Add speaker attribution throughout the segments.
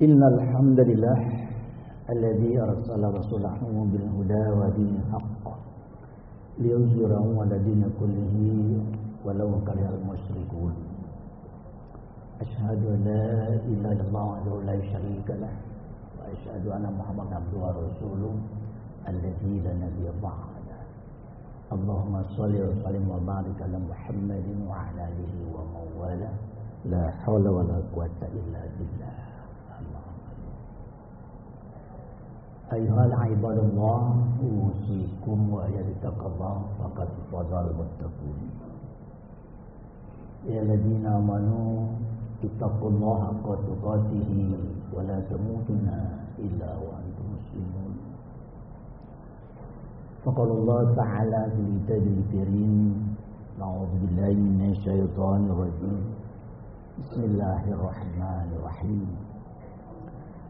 Speaker 1: إن الحمد لله الذي أرسل رسوله بالهدى ودين الحق ليظهره على دين كله ولو كره المشركون. أشهد أن لا إله إلا الله وحده لا شريك له وأشهد أن محمدا عبده ورسوله الذي لا نبي بعده. اللهم صل وسلم وبارك على محمد وعلى آله ومن والاه لا حول ولا قوة إلا بالله. أيها العباد الله أوصيكم ويتقى الله فقد فضل المتقون. يا الذين آمنوا اتقوا الله حق تقاته ولا تموتن إلا وأنتم مسلمون. فقال الله تعالى في الكتاب الكريم أعوذ بالله من الشيطان الرجيم. بسم الله الرحمن الرحيم.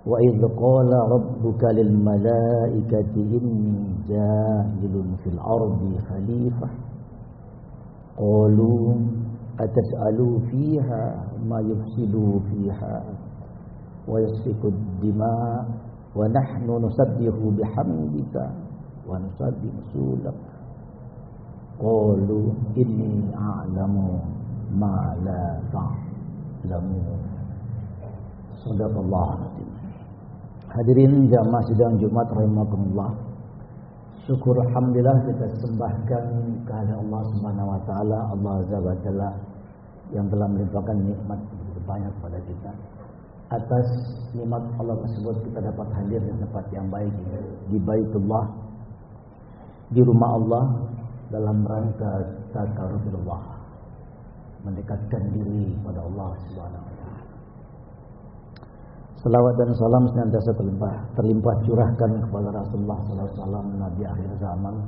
Speaker 1: وإذ قال ربك للملائكة إني جاهل في الأرض خليفة. قالوا أتسألوا فيها ما يفسد فيها ويسفك الدماء ونحن نسبح بحمدك ونسبح رسولك. قالوا إني أعلم ما لا تعلمون. صدق الله العظيم. Hadirin jamaah sidang Jumat rahimakumullah. Syukur alhamdulillah kita sembahkan kepada Allah Subhanahu wa taala, Allah Azza wa yang telah melimpahkan nikmat begitu banyak kepada kita. Atas nikmat Allah tersebut kita dapat hadir di tempat yang baik di Baitullah di rumah Allah dalam rangka takarrubullah mendekatkan diri pada Allah Subhanahu wa taala. Salawat dan salam senantiasa terlimpah, terlimpah curahkan kepada Rasulullah SAW, Nabi akhir zaman,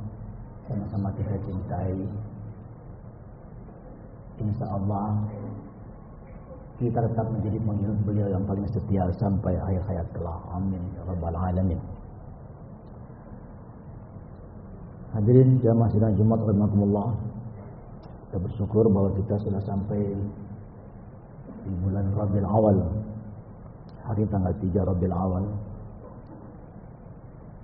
Speaker 1: sama-sama kita cintai. Insya Allah kita tetap menjadi pengikut beliau yang paling setia sampai akhir hayat kelak. Amin. Ya Rabbal Alamin. Hadirin jamaah sidang Jumat rahmatullah. Kita bersyukur bahwa kita sudah sampai di bulan Rabiul Awal hari tanggal 3 Rabiul Awal.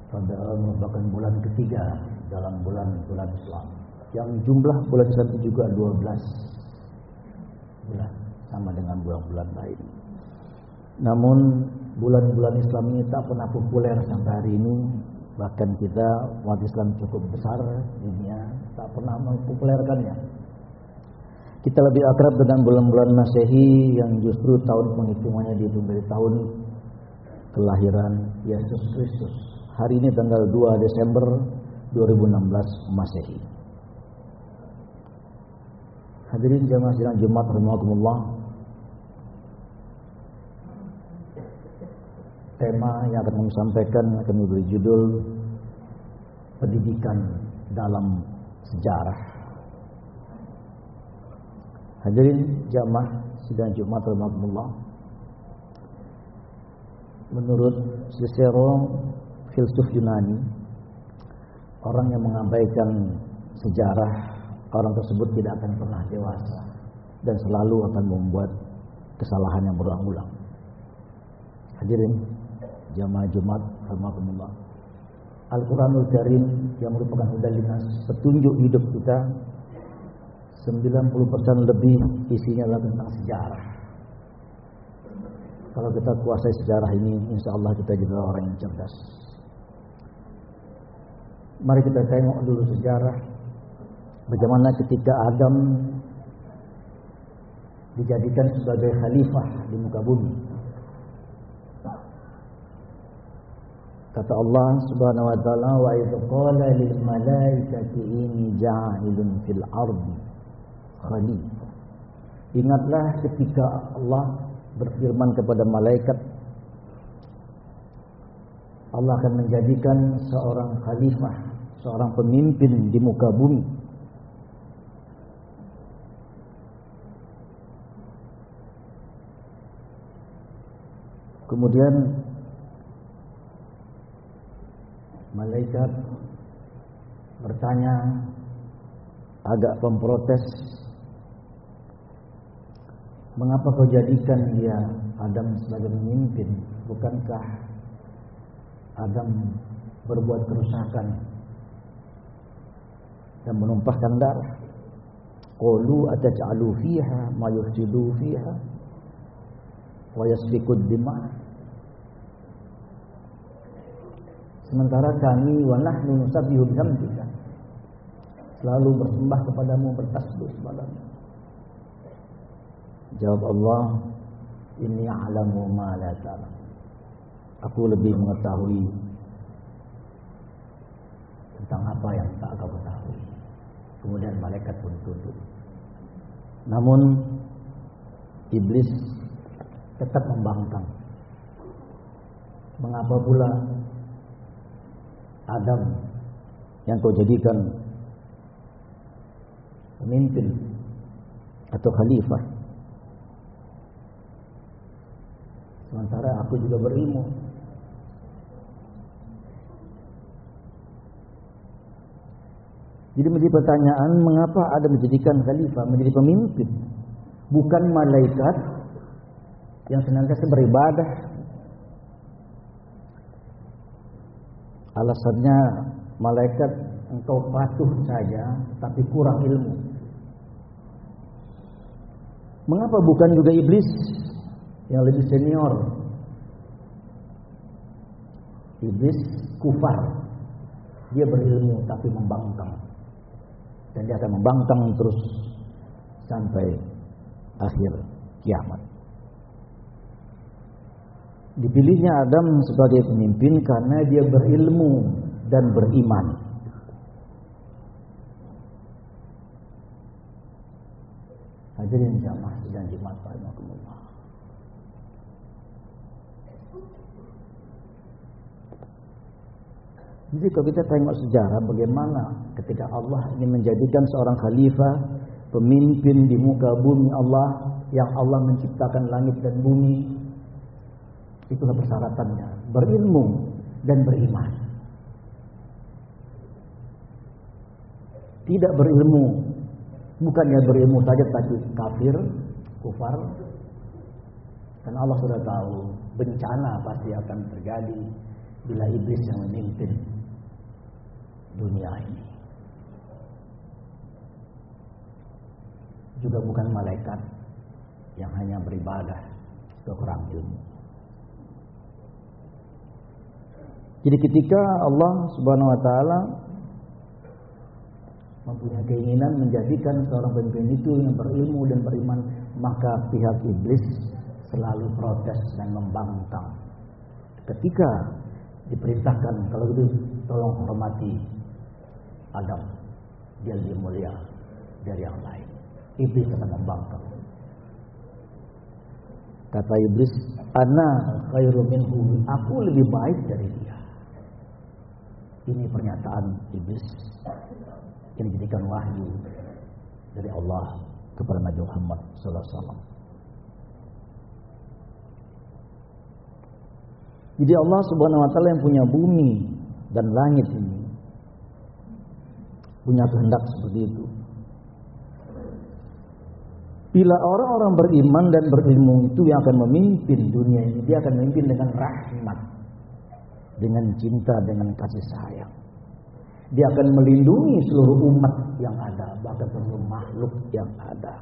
Speaker 1: Pada merupakan bulan ketiga dalam bulan-bulan Islam. Yang jumlah bulan Islam itu juga 12 bulan sama dengan bulan-bulan lain. Namun bulan-bulan Islam ini tak pernah populer sampai hari ini. Bahkan kita umat Islam cukup besar dunia tak pernah mempopulerkannya kita lebih akrab dengan bulan-bulan Masehi yang justru tahun penghitungannya dihitung dari tahun kelahiran Yesus Kristus. Hari ini tanggal 2 Desember 2016 Masehi. Hadirin jamaah sidang Jumat rahimakumullah. Tema yang akan kami sampaikan akan diberi judul Pendidikan dalam Sejarah. Hadirin jamaah sidang Jumat rahmatullah. Menurut Cicero filsuf Yunani, orang yang mengabaikan sejarah, orang tersebut tidak akan pernah dewasa dan selalu akan membuat kesalahan yang berulang-ulang. Hadirin jamaah Jumat rahmatullah. Al-Quranul Karim yang merupakan hudalinas petunjuk hidup kita 90% lebih isinya adalah tentang sejarah. Kalau kita kuasai sejarah ini, insya Allah kita juga orang yang cerdas. Mari kita tengok dulu sejarah. Bagaimana ketika Adam dijadikan sebagai khalifah di muka bumi. Kata Allah Subhanahu wa taala wa qala lil malaikati inni ja'ilun fil ardi khalifah. Ingatlah ketika Allah berfirman kepada malaikat Allah akan menjadikan seorang khalifah, seorang pemimpin di muka bumi. Kemudian malaikat bertanya agak memprotes Mengapa kau jadikan dia Adam sebagai pemimpin, bukankah Adam berbuat kerusakan dan menumpahkan darah? Qalu ataj'alu fiha ma yufsidu fiha wa yasfiku dima Sementara kami wa nahnu nusabbihu bihamdika selalu bersembah kepadamu bertasbih kepadamu. Jawab Allah, "Inni a'lamu ma la ta'lam." Aku lebih mengetahui tentang apa yang tak kau ketahui. Kemudian malaikat pun tunduk. Namun iblis tetap membangkang. Mengapa pula Adam yang kau jadikan pemimpin atau khalifah. Sementara aku juga berilmu. Jadi menjadi pertanyaan mengapa ada menjadikan khalifah menjadi pemimpin bukan malaikat yang senantiasa beribadah. Alasannya malaikat engkau patuh saja tapi kurang ilmu. Mengapa bukan juga iblis yang lebih senior? Iblis kufar. Dia berilmu tapi membangkang. Dan dia akan membangkang terus sampai akhir kiamat. Dipilihnya Adam sebagai pemimpin karena dia berilmu dan beriman. Hadirin jamaah sidang Jumat. Jadi kalau kita tengok sejarah bagaimana ketika Allah ingin menjadikan seorang khalifah, pemimpin di muka bumi Allah yang Allah menciptakan langit dan bumi. Itulah persyaratannya, berilmu dan beriman. Tidak berilmu Bukannya berilmu saja tapi kafir, kufar. Karena Allah sudah tahu bencana pasti akan terjadi bila iblis yang memimpin dunia ini. Juga bukan malaikat yang hanya beribadah ke kurang ilmu. Jadi ketika Allah Subhanahu wa taala mempunyai keinginan menjadikan seorang pemimpin itu yang berilmu dan beriman, maka pihak iblis selalu protes dan membangkang. Ketika diperintahkan kalau itu tolong hormati Adam, dia lebih mulia dari yang lain. Iblis akan membangkang. Kata iblis, "Ana khairu minhu." Aku lebih baik dari dia. Ini pernyataan iblis yang dijadikan wahyu dari Allah kepada Nabi Muhammad wasallam. Jadi Allah Subhanahu wa taala yang punya bumi dan langit ini punya kehendak seperti itu. Bila orang-orang beriman dan berilmu itu yang akan memimpin dunia ini, dia akan memimpin dengan rahmat, dengan cinta, dengan kasih sayang. Dia akan melindungi seluruh umat yang ada, bahkan seluruh makhluk yang ada.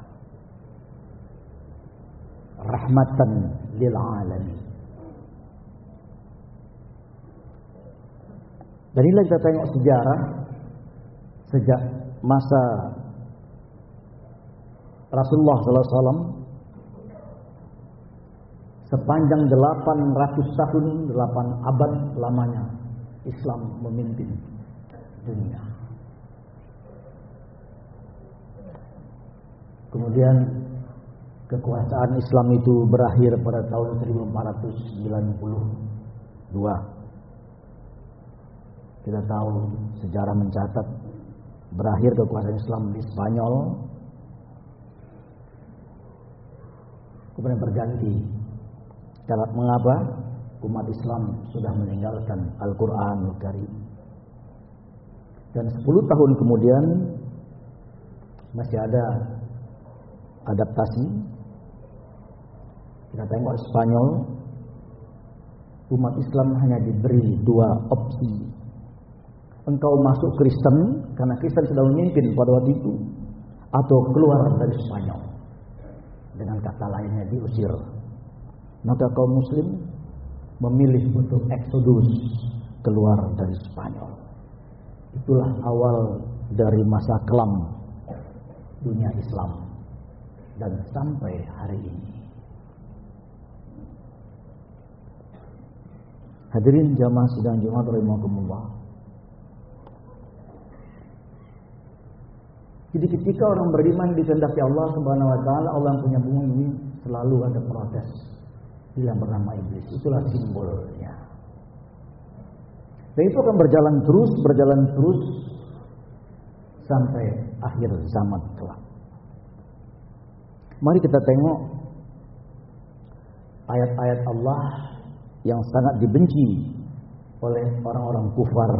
Speaker 1: Rahmatan lil alamin. Dan inilah kita tengok sejarah sejak masa Rasulullah SAW sepanjang 800 tahun, 8 abad lamanya Islam memimpin dunia. Kemudian kekuasaan Islam itu berakhir pada tahun 1492. Kita tahu sejarah mencatat berakhir kekuasaan Islam di Spanyol. Kemudian berganti. Cara mengapa? Umat Islam sudah meninggalkan Al-Quran Al-Karim. Dan 10 tahun kemudian masih ada adaptasi. Kita tengok Spanyol, umat Islam hanya diberi dua opsi. Engkau masuk Kristen karena Kristen sudah memimpin pada waktu itu, atau keluar dari Spanyol. Dengan kata lainnya diusir. Maka kaum Muslim memilih untuk eksodus keluar dari Spanyol. Itulah awal dari masa kelam dunia Islam dan sampai hari ini. Hadirin jamaah sidang Jumat rahimakumullah. Jadi ketika orang beriman dikehendaki Allah Subhanahu wa taala, Allah yang punya bumi ini selalu ada protes yang bernama iblis. Itulah simbolnya. Dan itu akan berjalan terus, berjalan terus sampai akhir zaman kelak. Mari kita tengok ayat-ayat Allah yang sangat dibenci oleh orang-orang kufar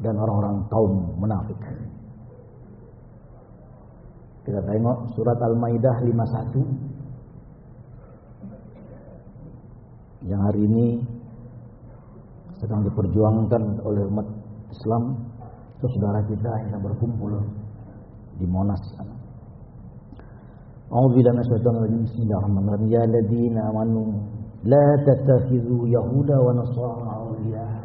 Speaker 1: dan orang-orang kaum munafik. Kita tengok surat Al-Maidah 51 yang hari ini sedang diperjuangkan oleh umat Islam saudara kita yang berkumpul di Monas sana. A'udzu billahi minasyaitonir rajim. Bismillahirrahmanirrahim. Ya la tattakhidhu yahuda wa nasara awliya.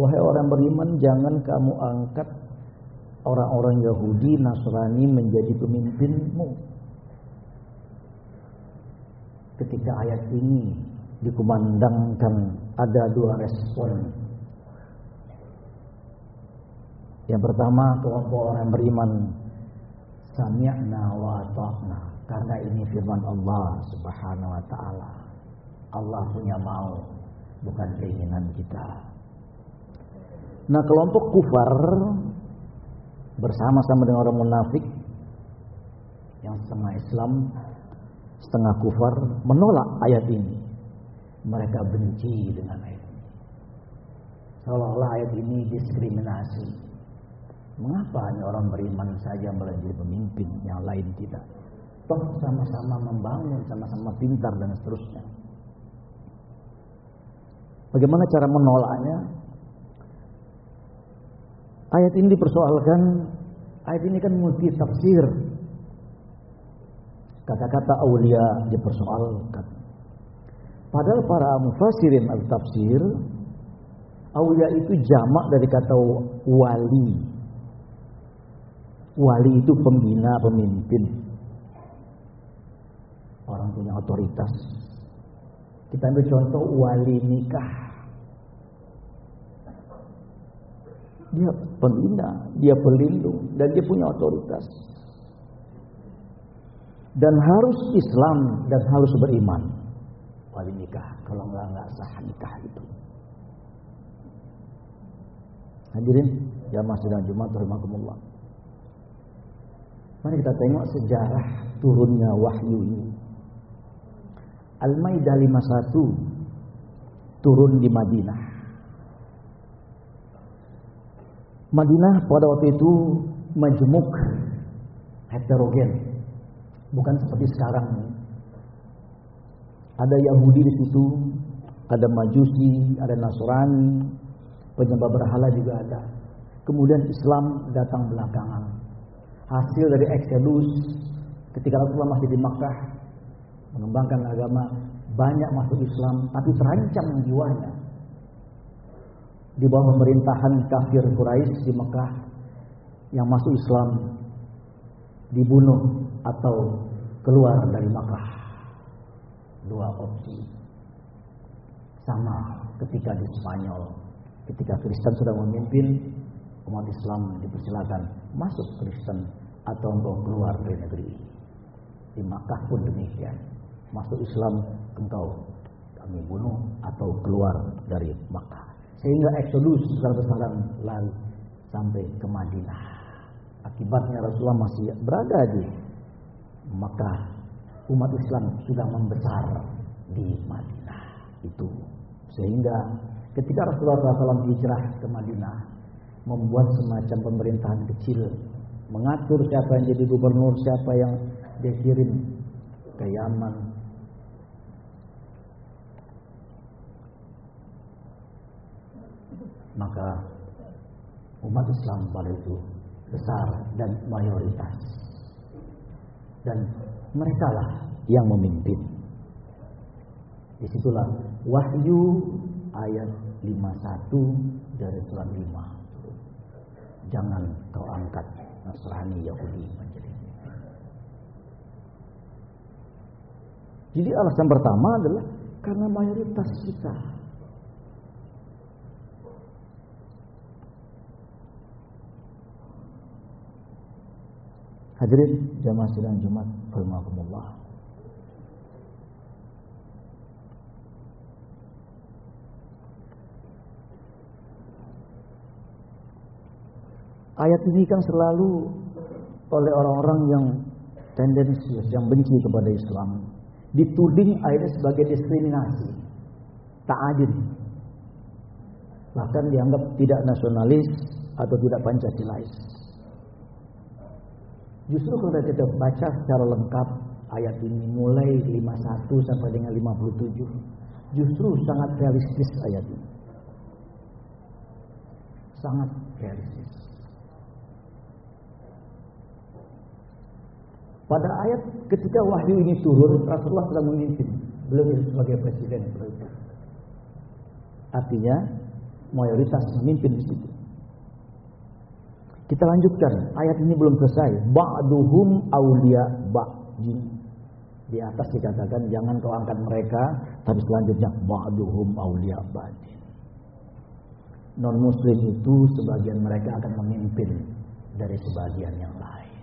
Speaker 1: Wahai orang beriman, jangan kamu angkat orang-orang Yahudi Nasrani menjadi pemimpinmu. Ketika ayat ini dikumandangkan ada dua respon. Yang pertama kelompok orang beriman sami'na wa ata'na karena ini firman Allah Subhanahu wa taala. Allah punya mau bukan keinginan kita. Nah, kelompok kufar bersama-sama dengan orang munafik yang setengah Islam, setengah kufar menolak ayat ini. Mereka benci dengan ayat ini. Seolah-olah ayat ini diskriminasi. Mengapa hanya orang beriman saja menjadi pemimpin, yang lain tidak? Toh sama-sama membangun, sama-sama pintar dan seterusnya. Bagaimana cara menolaknya? Ayat ini dipersoalkan, ayat ini kan multi tafsir. Kata-kata aulia dipersoalkan. Padahal para mufassirin al-tafsir, aulia itu jamak dari kata wali. Wali itu pembina, pemimpin. Orang punya otoritas. Kita ambil contoh wali nikah. Dia pembina, dia pelindung, dan dia punya otoritas. Dan harus Islam dan harus beriman. Wali nikah, kalau enggak enggak sah nikah itu. Hadirin jamaah sedang Jumat rahimakumullah. Mari kita tengok sejarah turunnya wahyu ini. Al-Maidah 51 turun di Madinah. Madinah pada waktu itu majmuk heterogen. Bukan seperti sekarang. Ada Yahudi di situ, ada Majusi, ada Nasrani, penyembah berhala juga ada. Kemudian Islam datang belakangan. Hasil dari Exodus ketika Rasulullah masih di Makkah mengembangkan agama, banyak masuk Islam tapi terancam jiwanya. Di bawah pemerintahan kafir Quraisy di Mekah yang masuk Islam dibunuh atau keluar dari Makkah. Dua opsi. Sama ketika di Spanyol, ketika Kristen sudah memimpin, umat Islam dipersilakan masuk Kristen atau untuk keluar dari negeri. Di Makkah pun demikian. Masuk Islam engkau kami bunuh atau keluar dari Makkah. Sehingga Exodus besar-besaran lari sampai ke Madinah. Akibatnya Rasulullah masih berada di Makkah. Umat Islam sudah membesar di Madinah. Itu sehingga ketika Rasulullah SAW hijrah ke Madinah, membuat semacam pemerintahan kecil, mengatur siapa yang jadi gubernur, siapa yang dia kirim ke Yaman, maka umat Islam pada itu besar dan mayoritas. Dan mereka lah yang memimpin. Di situlah wahyu ayat 51 dari surat 5. Jangan kau angkat Nasrani Yahudi menjadi Jadi alasan pertama adalah karena mayoritas kita Hadirin jamaah sidang Jumat rahimakumullah. Ayat ini kan selalu oleh orang-orang yang tendensius, yang benci kepada Islam, dituding ayatnya sebagai diskriminasi, tak adil. Bahkan dianggap tidak nasionalis atau tidak Pancasilais. Justru kalau kita baca secara lengkap ayat ini mulai 51 sampai dengan 57, justru sangat realistis ayat ini. Sangat realistis. Pada ayat ketika wahyu ini turun, Rasulullah sedang memimpin, belum sebagai presiden Artinya mayoritas memimpin di situ. Kita lanjutkan, ayat ini belum selesai. Ba'duhum awliya ba'din. Di atas dikatakan jangan kau angkat mereka, tapi selanjutnya ba'duhum awliya ba'din. Non muslim itu sebagian mereka akan memimpin dari sebagian yang lain.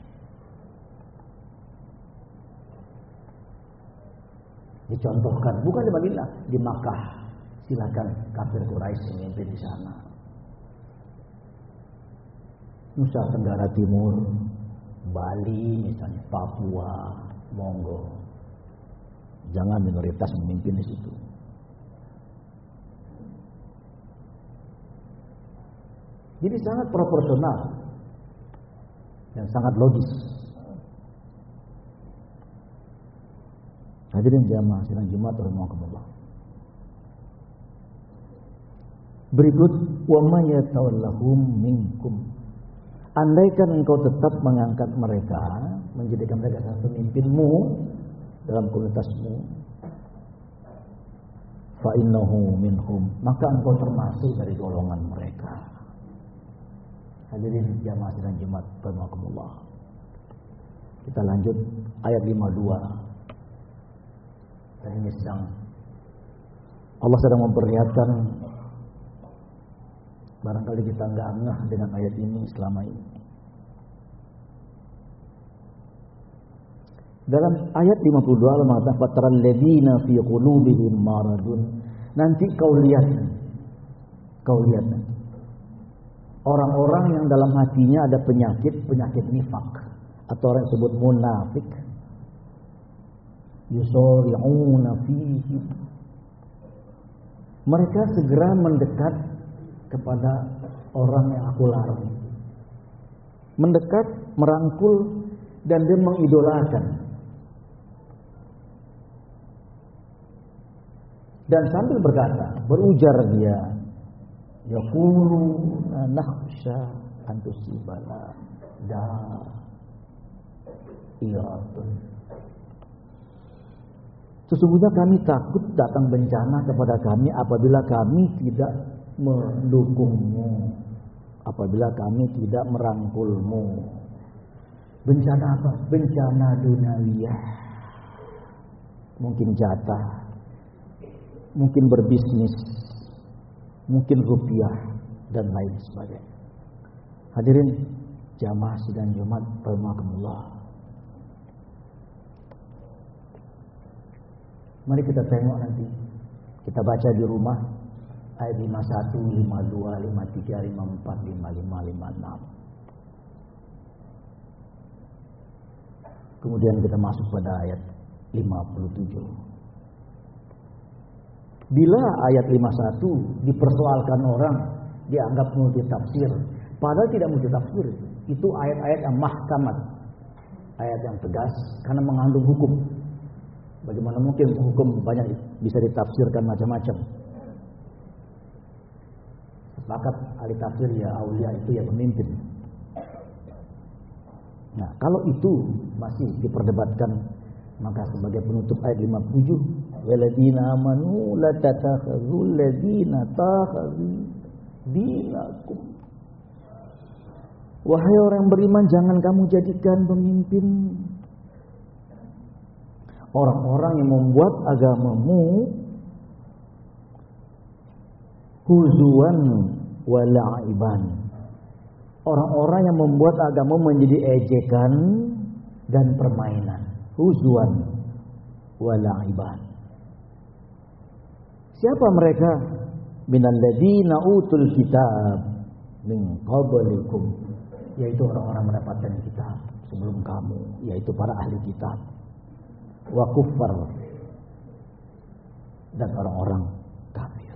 Speaker 1: Dicontohkan bukan di Madinah, di Makkah. Silakan kafir Quraisy memimpin di sana. Nusa Tenggara Timur, Bali misalnya, Papua, Monggo. Jangan minoritas memimpin di situ. Jadi sangat proporsional dan sangat logis. Hadirin jamaah sidang Jumat rahimakumullah. Berikut wa may yatawallahum minkum. Andaikan engkau tetap mengangkat mereka, menjadikan mereka satu pemimpinmu dalam komunitasmu, fa innahu minhum, maka engkau termasuk dari golongan mereka. Hadirin jamaah sidang Jumat rahimakumullah. Kita lanjut ayat 52. Dan ini sedang Allah sedang memperlihatkan barangkali kita nggak ngeh dengan ayat ini selama ini. Dalam ayat 52 Allah mengatakan fataral ladina fi qulubihim maradun. Nanti kau lihat kau lihat orang-orang yang dalam hatinya ada penyakit, penyakit nifak atau orang disebut munafik yusari'una fihi mereka segera mendekat kepada orang yang aku larang. Mendekat merangkul dan dia mengidolakan. Dan sambil berkata berujar dia yaquluna nakhsha an tusibana da iratun Sesungguhnya kami takut datang bencana kepada kami apabila kami tidak mendukungmu. Apabila kami tidak merangkulmu. Bencana apa? Bencana duniawiyah. Mungkin jatah. Mungkin berbisnis. Mungkin rupiah. Dan lain sebagainya. Hadirin jamaah sidang Jumat Rahmatullah. Mari kita tengok nanti. Kita baca di rumah ayat 51, 52, 53, 54, 55, 56. Kemudian kita masuk pada ayat 57. Bila ayat 51 dipersoalkan orang dianggap multi tafsir, padahal tidak multi tafsir. Itu ayat-ayat yang mahkamat. Ayat yang tegas karena mengandung hukum. Bagaimana mungkin hukum banyak bisa ditafsirkan macam-macam. Sepakat ahli tafsir ya aulia itu ya pemimpin. Nah, kalau itu masih diperdebatkan maka sebagai penutup ayat 57 waladina amanu la tatakhadzul ladina takhadhu dinakum Wahai orang beriman jangan kamu jadikan pemimpin orang-orang yang membuat agamamu huzuan wala'iban. Orang-orang yang membuat agama menjadi ejekan dan permainan. Huzuan wala'iban. Siapa mereka? Minal ladina utul kitab min qablikum yaitu orang-orang mendapatkan kitab sebelum kamu yaitu para ahli kitab wa kuffar dan orang-orang kafir.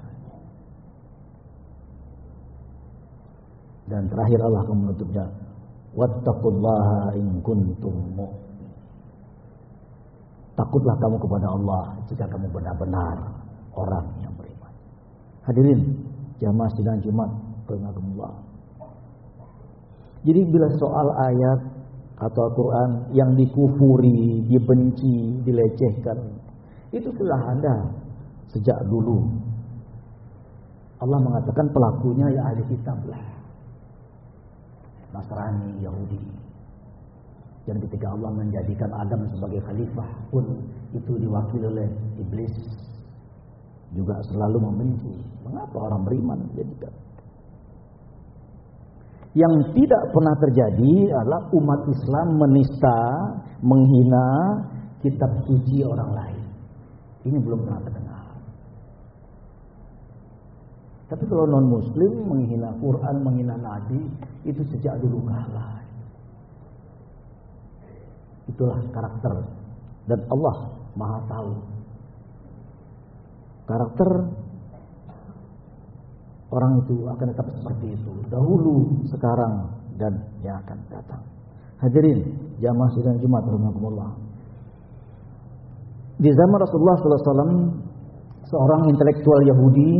Speaker 1: Dan terakhir Allah akan menutupnya wattaqullaha in kuntum Takutlah kamu kepada Allah jika kamu benar-benar orang yang beriman. Hadirin jamaah sidang Jumat, Allah. Jadi bila soal ayat atau Al-Quran yang dikufuri, dibenci, dilecehkan. Itu telah ada sejak dulu. Allah mengatakan pelakunya ya ahli kitab lah. Nasrani, Yahudi. Dan ketika Allah menjadikan Adam sebagai khalifah pun itu diwakili oleh iblis juga selalu membenci. Mengapa orang beriman menjadikan yang tidak pernah terjadi adalah umat Islam menista, menghina kitab suci orang lain. Ini belum pernah terdengar. Tapi kalau non muslim menghina Quran, menghina Nabi, itu sejak dulu kalah. Itulah karakter dan Allah Maha tahu. Karakter orang itu akan tetap seperti itu. Dahulu, sekarang, dan yang akan datang. Hadirin, jamaah sidang Jumat rahimahumullah. Di zaman Rasulullah SAW, seorang intelektual Yahudi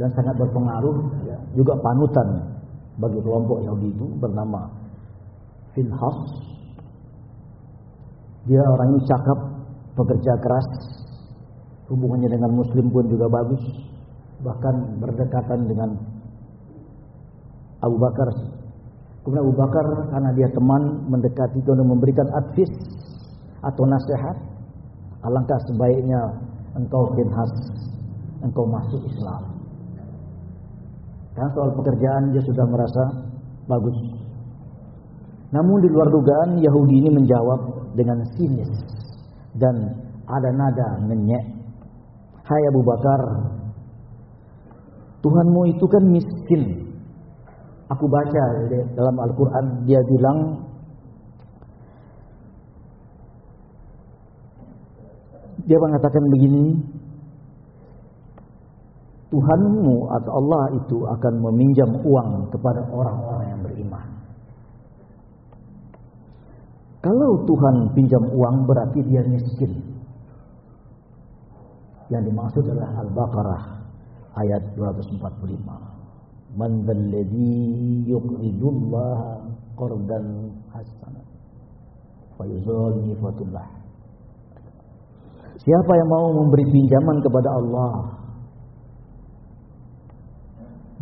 Speaker 1: dan sangat berpengaruh, ya, juga panutan bagi kelompok Yahudi itu bernama Finhas. Dia orang ini cakap, pekerja keras, hubungannya dengan Muslim pun juga bagus bahkan berdekatan dengan Abu Bakar. Kemudian Abu Bakar karena dia teman mendekati untuk memberikan advis atau nasihat. Alangkah sebaiknya engkau binhas, engkau masuk Islam. Karena soal pekerjaan dia sudah merasa bagus. Namun di luar dugaan Yahudi ini menjawab dengan sinis dan ada nada ngenyek. Hai Abu Bakar, Tuhanmu itu kan miskin. Aku baca dalam Al-Quran dia bilang dia mengatakan begini Tuhanmu atau Allah itu akan meminjam uang kepada orang-orang yang beriman. Kalau Tuhan pinjam uang berarti dia miskin. Yang dimaksud adalah Al-Baqarah ayat 245. Man dzalladzi yuqridullaha qardan hasanan fayuzallifatullah. Siapa yang mau memberi pinjaman kepada Allah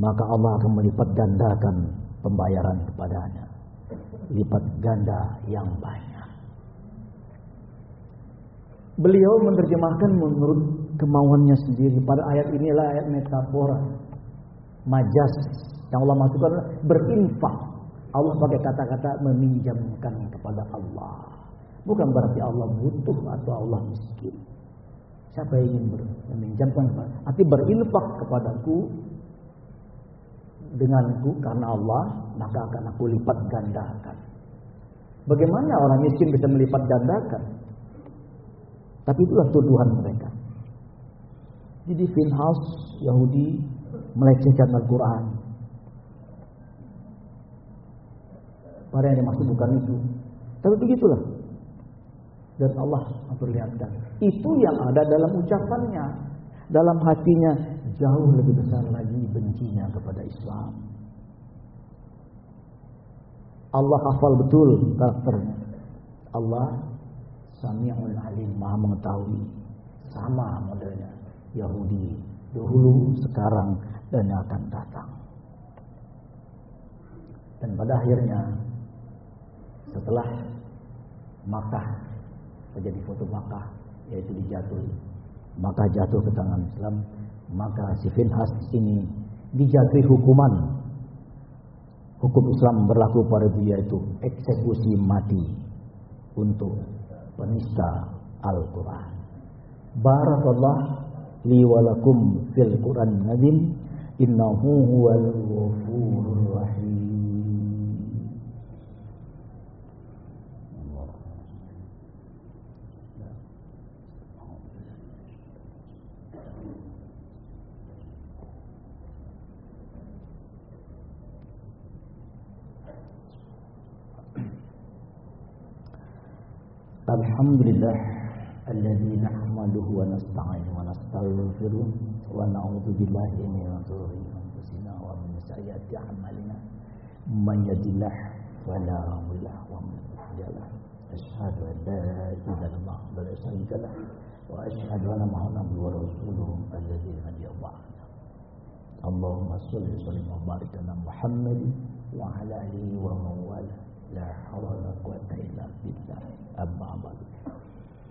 Speaker 1: maka Allah akan melipat gandakan pembayaran kepadanya. Lipat ganda yang banyak. Beliau menerjemahkan menurut kemauannya sendiri. Pada ayat inilah ayat metafora. Majas yang Allah masukkan berinfak. Allah pakai kata-kata meminjamkan kepada Allah. Bukan berarti Allah butuh atau Allah miskin. Siapa yang ingin meminjamkan Arti berinfak kepadaku denganku karena Allah maka akan aku lipat gandakan. Bagaimana orang miskin bisa melipat gandakan? Tapi itulah tuduhan mereka. Jadi Finhaus Yahudi melecehkan Al-Quran. Para yang dimaksud bukan itu. Tapi begitulah. Dan Allah memperlihatkan. Itu yang ada dalam ucapannya. Dalam hatinya. Jauh lebih besar lagi bencinya kepada Islam. Allah hafal betul karakternya. Allah Sami'ul Alim, Maha mengetahui. Sama modelnya Yahudi dahulu, sekarang dan yang akan datang. Dan pada akhirnya setelah Makkah terjadi foto Makkah yaitu dijatuhi maka jatuh ke tangan Islam maka si Finhas ini dijatuhi hukuman. Hukum Islam berlaku pada dia itu eksekusi mati untuk penista Al-Quran. Barakallah li walakum fil Quran nadim innahu huwal ghafurur rahim الحمد لله الذي نحمده ونستعينه ونستغفره ونعوذ بالله من شرور أنفسنا ومن سيئات أعمالنا. من يهد الله فلا مضل له ومن يضلل أشهد أن لا إله إلا الله ولا شريك له وأشهد أن محمدا ورسوله الذي هدي الله اللهم صل وسلم وبارك على محمد وعلى آله ومن والاه. La haula quwata illa billah. Amma ba'du.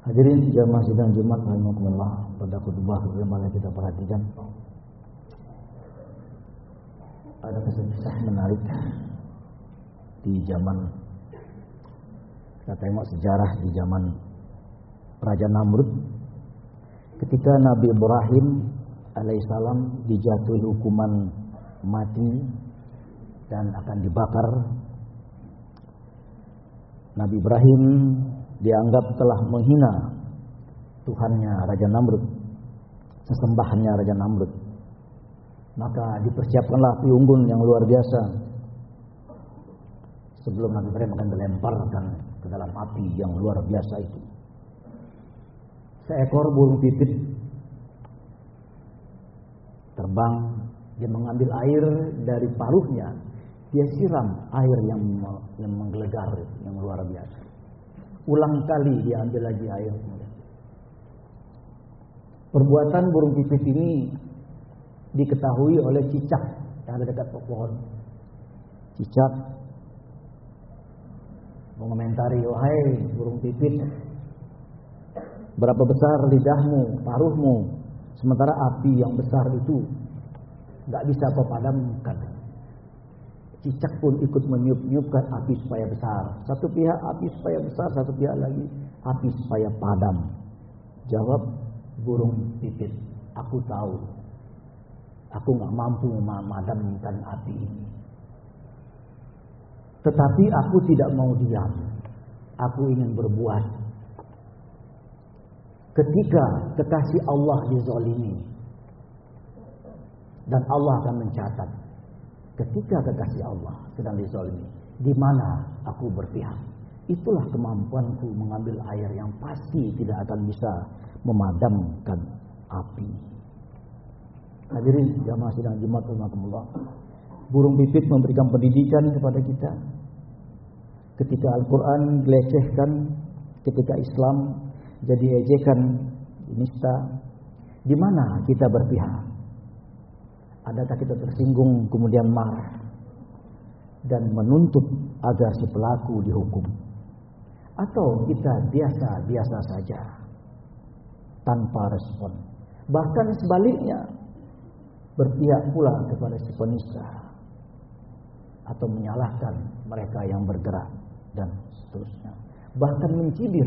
Speaker 1: Hadirin jamaah sidang Jumat rahimakumullah, pada khutbah yang kita perhatikan ada kisah menarik di zaman kita tengok sejarah di zaman Raja Namrud ketika Nabi Ibrahim alaihissalam dijatuhi hukuman mati dan akan dibakar Nabi Ibrahim dianggap telah menghina Tuhannya Raja Namrud, sesembahannya Raja Namrud. Maka dipersiapkanlah api unggun yang luar biasa. Sebelum Nabi Ibrahim akan dilemparkan ke dalam api yang luar biasa itu. Seekor burung pipit terbang, dia mengambil air dari paruhnya dia siram air yang yang menggelegar yang luar biasa. Ulang kali dia ambil lagi air. Perbuatan burung pipit ini diketahui oleh cicak yang ada dekat pohon. Cicak mengomentari, wahai burung pipit, berapa besar lidahmu, paruhmu, sementara api yang besar itu nggak bisa kau padamkan. Cicak pun ikut meniup-niupkan api supaya besar. Satu pihak api supaya besar, satu pihak lagi api supaya padam. Jawab burung pipit, aku tahu. Aku nggak mampu memadamkan api ini. Tetapi aku tidak mau diam. Aku ingin berbuat. Ketika kekasih Allah dizolimi. Dan Allah akan mencatat ketika kekasih Allah sedang dizalimi, di mana aku berpihak. Itulah kemampuanku mengambil air yang pasti tidak akan bisa memadamkan api. Hadirin jamaah sidang Jumat rahimakumullah. Burung pipit memberikan pendidikan kepada kita. Ketika Al-Qur'an dilecehkan, ketika Islam jadi ejekan, nista, di mana kita berpihak? Adakah kita tersinggung kemudian marah dan menuntut agar si pelaku dihukum? Atau kita biasa-biasa saja tanpa respon? Bahkan sebaliknya berpihak pula kepada si penista atau menyalahkan mereka yang bergerak dan seterusnya. Bahkan mencibir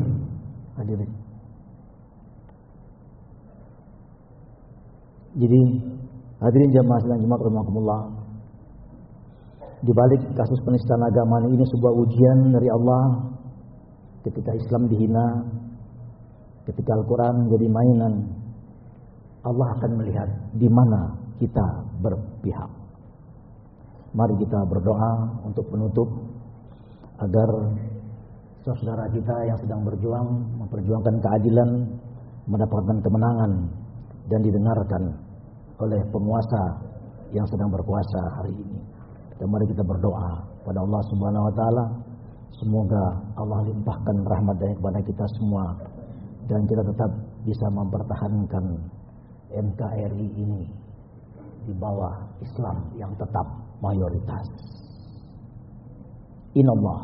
Speaker 1: hadirin. Jadi Hadirin jamaah sekalian Jumat rahimakumullah. Di balik kasus penistaan agama ini sebuah ujian dari Allah ketika Islam dihina, ketika Al-Qur'an jadi mainan. Allah akan melihat di mana kita berpihak. Mari kita berdoa untuk penutup agar saudara kita yang sedang berjuang memperjuangkan keadilan mendapatkan kemenangan dan didengarkan oleh penguasa yang sedang berkuasa hari ini. Dan mari kita berdoa pada Allah Subhanahu wa taala semoga Allah limpahkan rahmat dan kepada kita semua dan kita tetap bisa mempertahankan NKRI ini di bawah Islam yang tetap mayoritas. Inallah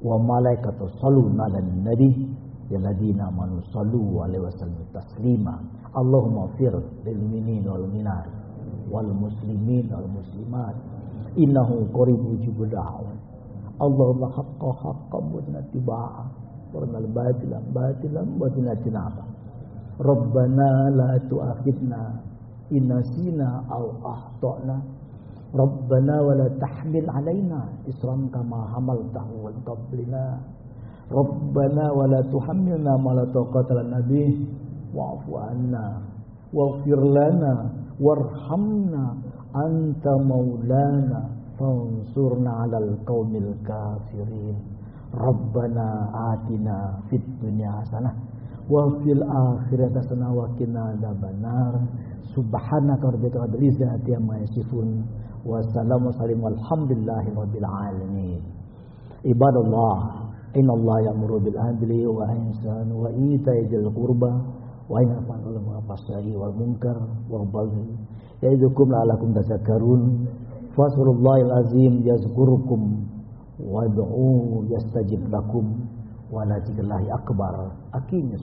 Speaker 1: wa malaikatu saluna 'alan nabi ya amanu sallu alaihi wasallam taslima. اللهم اغفر للمؤمنين والمؤمنات والمسلمين والمسلمات. إنه قريب يجيب الدعوة. اللهم حق حقا وارنا اتباعه. ورنا الباطل باطلا وارنا اجتنابا ربنا لا تؤاخذنا إن نسينا أو أخطأنا. ربنا ولا تحمل علينا إسرا كما حملته من قبلنا. ربنا ولا تحملنا ما لا طاقة لنا به. واعف عنا واغفر لنا وارحمنا أنت مولانا. فانصرنا على القوم الكافرين. ربنا آتنا في الدنيا حسنة وفي الآخرة حسنة وقنا عذاب النار. سبحانك ربك رب العزة عما يصفون والسلام والسلام والحمد لله رب العالمين. عباد الله إن الله يأمر بالعدل والإحسان وإيتاء ذي القربى wa wa wa yanha 'anil fahsya'i wal munkar wal baghi. Ya'idukum la'allakum tadhakkarun. Fasrullahil azim yazkurukum wad'u yastajib lakum wa akbar. Aqimi.